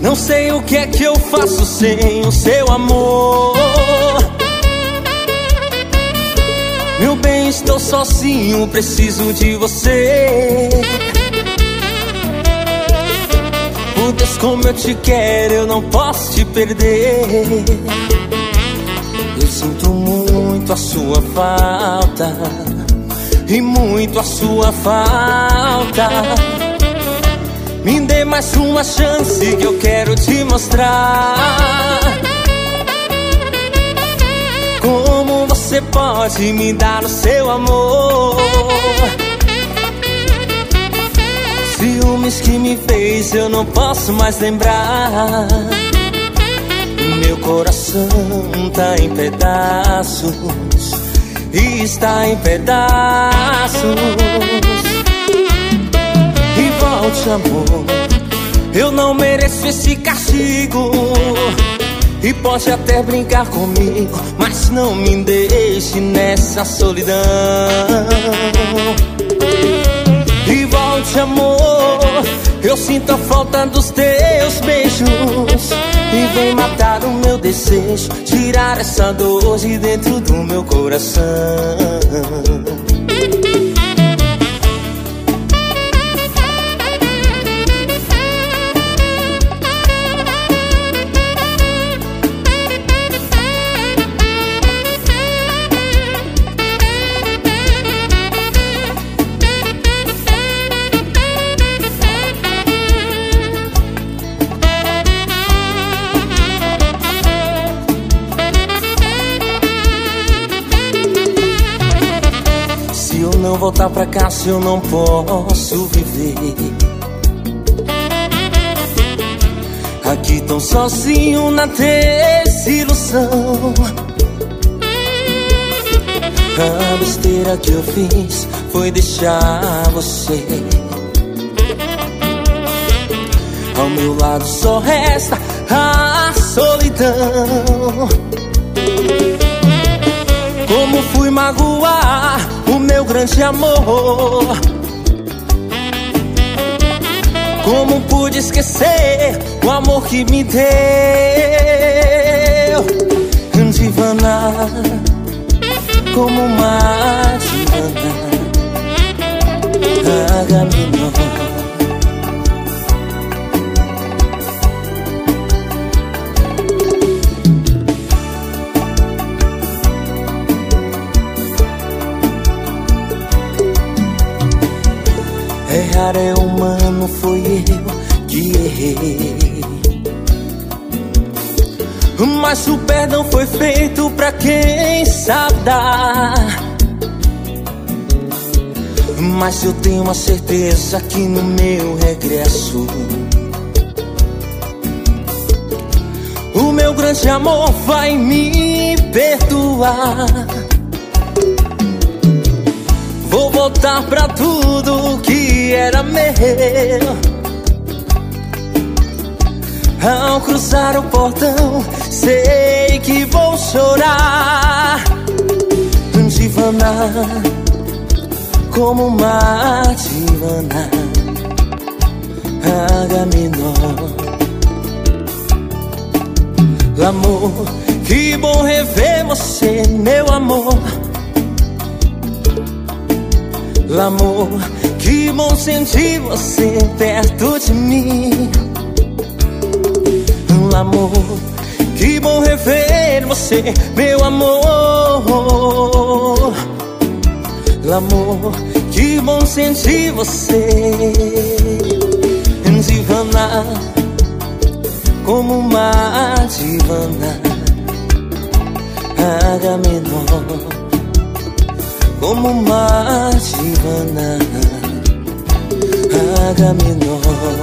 Não sei o que é que eu faço sem o seu amor. Meu bem, estou sozinho, preciso de você. Por Deus, como eu te quero, eu não posso te perder. Eu sinto muito a sua falta e muito a sua falta. Me dê mais uma chance que eu quero te mostrar. Como você pode me dar o seu amor? Ciúmes que me fez eu não posso mais lembrar. Meu coração tá em pedaços e está em pedaços. E volte, amor. Eu não mereço esse castigo. E pode até brincar comigo, mas não me deixe nessa solidão. E volte, amor. Eu sinto a falta dos teus beijos. E vem matar o meu desejo, tirar essa dor de dentro do meu coração. Não voltar pra cá, se eu não posso viver. Aqui tão sozinho na desilusão. A besteira que eu fiz foi deixar você. Ao meu lado só resta a solidão. Como fui magoar o meu grande amor? Como pude esquecer o amor que me deu? Divana, como uma divana, que errei. Mas o perdão foi feito pra quem sabe dar. Mas eu tenho uma certeza que no meu regresso O meu grande amor vai me perdoar Vou voltar pra tudo que era meu. Ao cruzar o portão, sei que vou chorar. Divana, como uma divana, Agamenon. Amor, que bom rever você, meu amor. Amor, que bom sentir você perto de mim. Você, meu amor. Amor, que bom sentir você. Divana, como uma divana. Agamenon como uma divana Agamenon